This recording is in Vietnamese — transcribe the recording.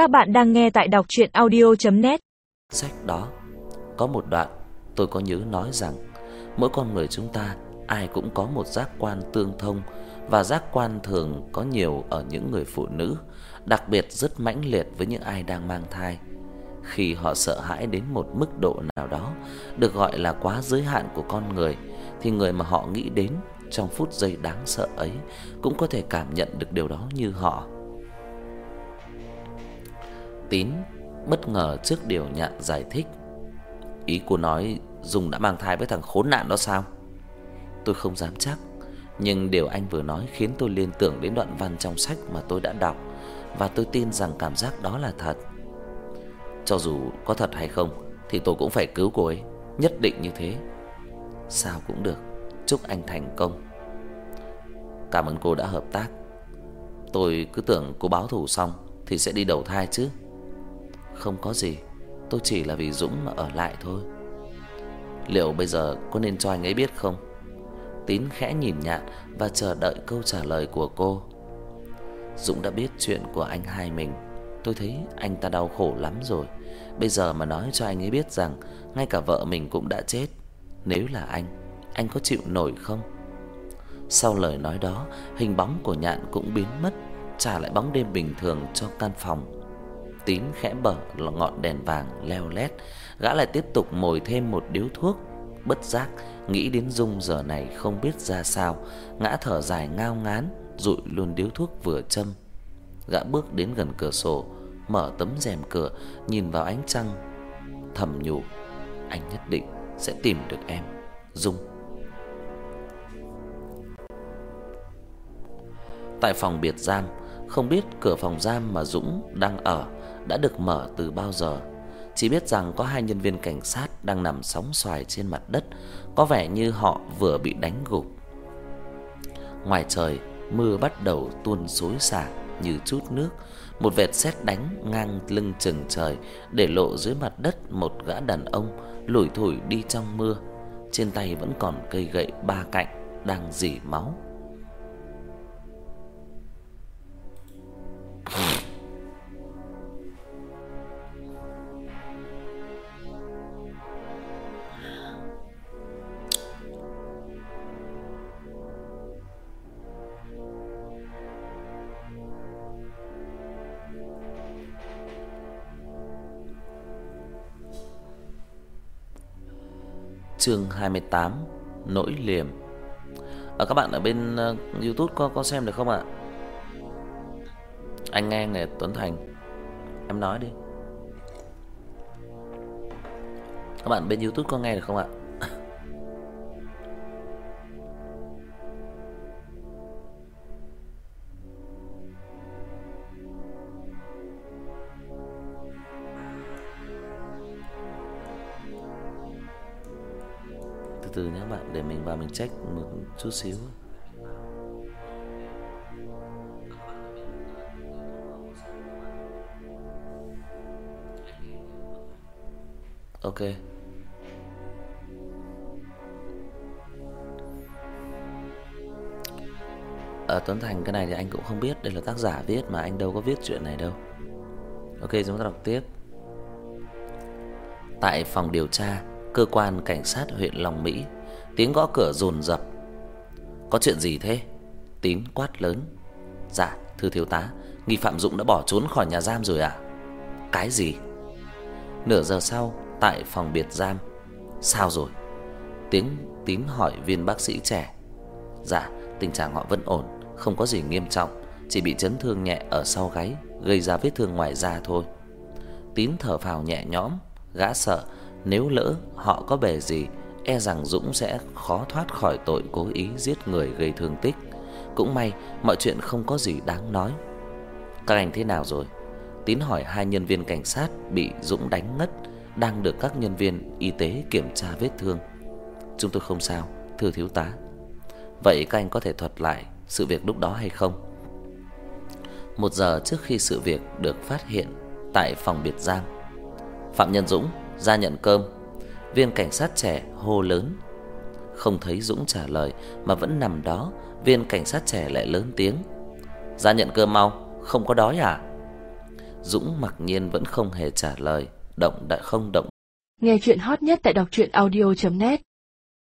Các bạn đang nghe tại đọc chuyện audio.net Sách đó, Có một đoạn tôi có nhớ nói rằng, Mỗi con người chúng ta, Ai cũng có một giác quan tương thông, Và giác quan thường có nhiều ở những người phụ nữ, Đặc biệt rất mãnh liệt với những ai đang mang thai. Khi họ sợ hãi đến một mức độ nào đó, Được gọi là quá giới hạn của con người, Thì người mà họ nghĩ đến trong phút giây đáng sợ ấy Cũng có thể cảm nhận được điều đó như họ. Tín bất ngờ trước điều nhạn giải thích. Ý cô nói Dung đã mang thai với thằng khốn nạn đó sao? Tôi không dám chắc, nhưng điều anh vừa nói khiến tôi liên tưởng đến đoạn văn trong sách mà tôi đã đọc và tôi tin rằng cảm giác đó là thật. Cho dù có thật hay không thì tôi cũng phải cứu cô ấy, nhất định như thế. Sao cũng được, chúc anh thành công. Cảm ơn cô đã hợp tác. Tôi cứ tưởng cô báo thù xong thì sẽ đi đầu thai chứ. Không có gì, tôi chỉ là vì Dũng mà ở lại thôi. Liệu bây giờ có nên cho anh ấy biết không? Tín khẽ nhìn Nhạn và chờ đợi câu trả lời của cô. Dũng đã biết chuyện của anh hai mình, tôi thấy anh ta đau khổ lắm rồi. Bây giờ mà nói cho anh ấy biết rằng ngay cả vợ mình cũng đã chết, nếu là anh, anh có chịu nổi không? Sau lời nói đó, hình bóng của Nhạn cũng biến mất, trả lại bóng đêm bình thường cho căn phòng tím khẽ bở ngọn đèn vàng leo lét, gã lại tiếp tục mồi thêm một điếu thuốc. Bất giác nghĩ đến Dung giờ này không biết ra sao, ngã thở dài ngao ngán, rụi luôn điếu thuốc vừa châm. Gã bước đến gần cửa sổ, mở tấm rèm cửa, nhìn vào ánh trăng, thầm nhủ, anh nhất định sẽ tìm được em, Dung. Tại phòng biệt giam, không biết cửa phòng giam mà Dũng đang ở đã được mở từ bao giờ. Chỉ biết rằng có hai nhân viên cảnh sát đang nằm sóng xoài trên mặt đất, có vẻ như họ vừa bị đánh gục. Ngoài trời, mưa bắt đầu tuôn xối xả như chút nước, một vệt sét đánh ngang lưng chừng trời, để lộ dưới mặt đất một gã đàn ông lủi thủi đi trong mưa, trên tay vẫn còn cây gậy ba cạnh đang rỉ máu. Chương 28: Nỗi liềm. Ở các bạn ở bên uh, YouTube có có xem được không ạ? Anh nghe nè Tuấn Thành. Em nói đi. Các bạn bên YouTube có nghe được không ạ? Từ từ nhé bạn để mình vào mình check một chút xíu. Ok. Ở Tuấn Thành cái này thì anh cũng không biết, đây là tác giả viết mà anh đâu có viết chuyện này đâu. Ok, chúng ta đọc tiếp. Tại phòng điều tra, cơ quan cảnh sát huyện Long Mỹ, tiếng gõ cửa dồn dập. Có chuyện gì thế? Tín quát lớn. Dạ, thưa thiếu tá, nghi phạm Dũng đã bỏ trốn khỏi nhà giam rồi ạ. À? Cái gì? Nửa giờ sau, tại phòng biệt giam. Sao rồi? Tiếng Tín hỏi viên bác sĩ trẻ. Dạ, tình trạng họ vẫn ổn, không có gì nghiêm trọng, chỉ bị chấn thương nhẹ ở sau gáy, gây ra vết thương ngoài da thôi. Tín thở phào nhẹ nhõm, gã sợ nếu lỡ họ có bề gì, e rằng Dũng sẽ khó thoát khỏi tội cố ý giết người gây thương tích. Cũng may mọi chuyện không có gì đáng nói. Các anh thế nào rồi? Tín hỏi hai nhân viên cảnh sát bị Dũng đánh ngất đang được các nhân viên y tế kiểm tra vết thương. Chúng tôi không sao, thưa thiếu tá. Vậy các anh có thể thuật lại sự việc lúc đó hay không? Một giờ trước khi sự việc được phát hiện tại phòng biệt giam, Phạm Nhân Dũng ra nhận cơm. Viên cảnh sát trẻ hô lớn. Không thấy Dũng trả lời mà vẫn nằm đó, viên cảnh sát trẻ lại lớn tiếng. "Ra nhận cơm mau, không có đói à?" Dũng mặc nhiên vẫn không hề trả lời, động đã không động. Nghe chuyện hot nhất tại đọc truyện audio net